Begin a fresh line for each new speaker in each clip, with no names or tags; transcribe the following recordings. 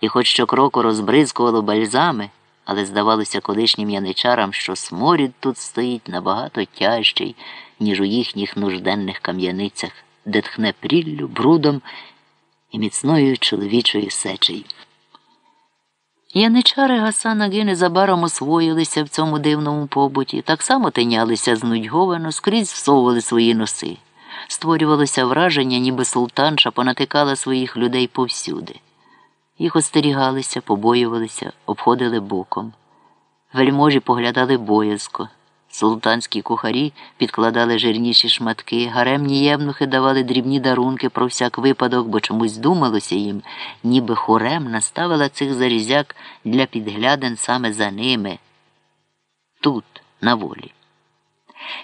і хоч щокроку розбризкувало бальзами, але здавалося колишнім яничарам, що сморід тут стоїть набагато тяжчий, ніж у їхніх нужденних кам'яницях, де тхне пріллю, брудом і міцною чоловічою сечею. Яничари Гасана Ги незабаром освоїлися в цьому дивному побуті, так само тинялися знудьговано, скрізь всовували свої носи. Створювалося враження, ніби султанша понатикала своїх людей повсюди. Їх остерігалися, побоювалися, обходили боком. Вельможі поглядали боязко. Султанські кухарі підкладали жирніші шматки, гаремні євнухи давали дрібні дарунки про всяк випадок, бо чомусь думалося їм, ніби хорем наставила цих зарізяк для підглядин саме за ними. Тут, на волі.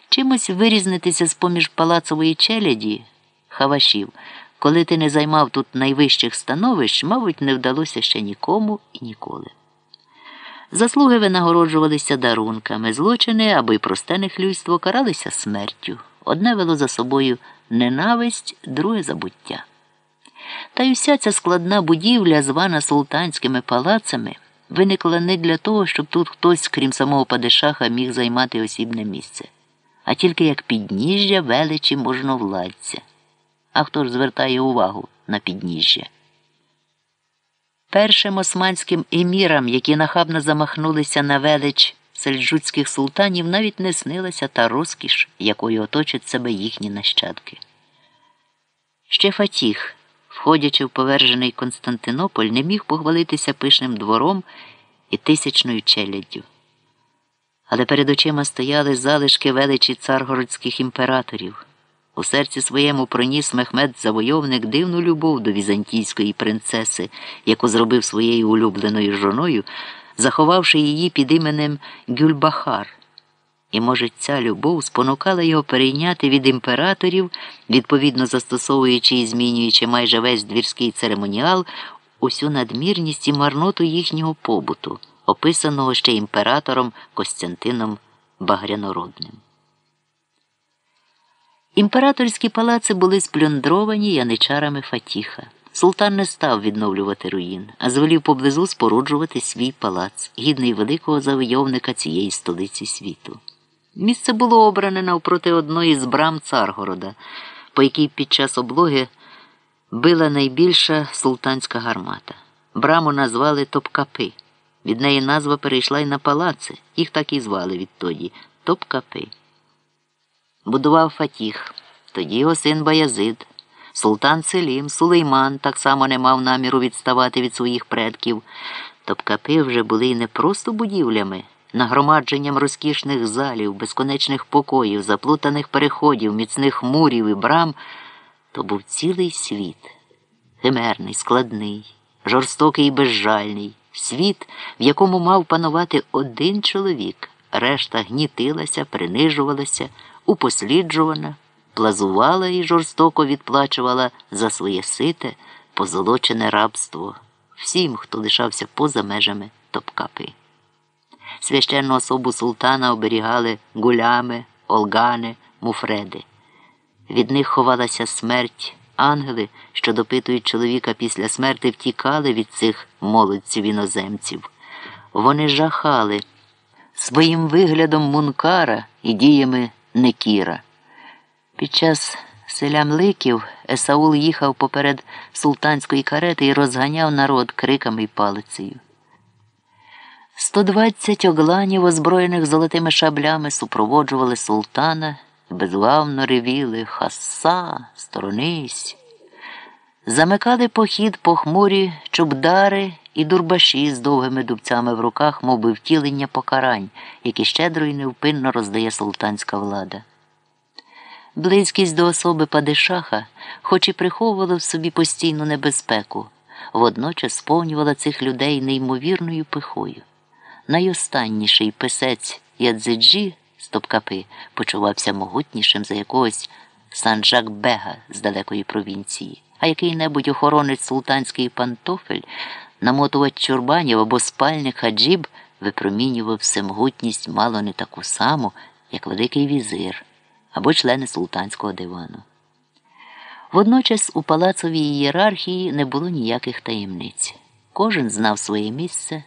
Чимось вирізнитися з поміж палацової челяді, хавашів, коли ти не займав тут найвищих становищ, мабуть, не вдалося ще нікому і ніколи. Заслуги винагороджувалися дарунками, злочини або й просте нехлюйство каралися смертю. Одне вело за собою ненависть, друге забуття. Та й уся ця складна будівля, звана султанськими палацами, виникла не для того, щоб тут хтось, крім самого падишаха, міг займати осібне місце, а тільки як підніжжя величі можновладця. А хто ж звертає увагу на підніжжя? Першим османським емірам, які нахабно замахнулися на велич сельджуцьких султанів, навіть не снилася та розкіш, якою оточать себе їхні нащадки. Ще Фатіх, входячи в повержений Константинополь, не міг похвалитися пишним двором і тисячною челяддю. Але перед очима стояли залишки величі царгородських імператорів. У серці своєму проніс Мехмед Завойовник дивну любов до візантійської принцеси, яку зробив своєю улюбленою жоною, заховавши її під іменем Гюльбахар. І, може, ця любов спонукала його перейняти від імператорів, відповідно застосовуючи і змінюючи майже весь двірський церемоніал, усю надмірність і марноту їхнього побуту, описаного ще імператором Костянтином Багрянородним. Імператорські палаци були сплюндровані яничарами Фатіха. Султан не став відновлювати руїн, а звелів поблизу споруджувати свій палац, гідний великого завойовника цієї столиці світу. Місце було обране навпроти одної з брам Царгорода, по якій під час облоги била найбільша султанська гармата. Браму назвали Топкапи. Від неї назва перейшла й на палаци, їх так і звали відтоді Топкапи будував Фатіх, тоді його син Баязид. Султан Селім, Сулейман так само не мав наміру відставати від своїх предків. Топкапи вже були не просто будівлями, нагромадженням розкішних залів, безконечних покоїв, заплутаних переходів, міцних мурів і брам. То був цілий світ, химерний, складний, жорстокий і безжальний, світ, в якому мав панувати один чоловік, решта гнітилася, принижувалася упосліджувана, плазувала і жорстоко відплачувала за своє сите, позолочене рабство всім, хто лишався поза межами топкапи. Священну особу султана оберігали гулями, олгани, муфреди. Від них ховалася смерть. Ангели, що допитують чоловіка після смерти, втікали від цих молодців іноземців. Вони жахали своїм виглядом мункара і діями Некіра. Під час селям ликів Есаул їхав поперед султанської карети і розганяв народ криками й палицею. 120 огланів, озброєних золотими шаблями, супроводжували султана і безглавно ревіли Хаса, сторонись. Замикали похід похмурі чубдари і дурбаші з довгими дубцями в руках, мов би втілення покарань, які щедро і невпинно роздає султанська влада. Близькість до особи Падишаха, хоч і приховувала в собі постійну небезпеку, водночас сповнювала цих людей неймовірною пихою. Найостанніший писець Ядзиджі з Топкапи почувався могутнішим за якогось Санджак Бега з далекої провінції, а який-небудь охоронець султанський пантофель намотувач чурбанів або спальник хаджіб випромінював всемогутність мало не таку саму, як Великий візир або члени султанського дивану. Водночас у палацовій ієрархії не було ніяких таємниць. Кожен знав своє місце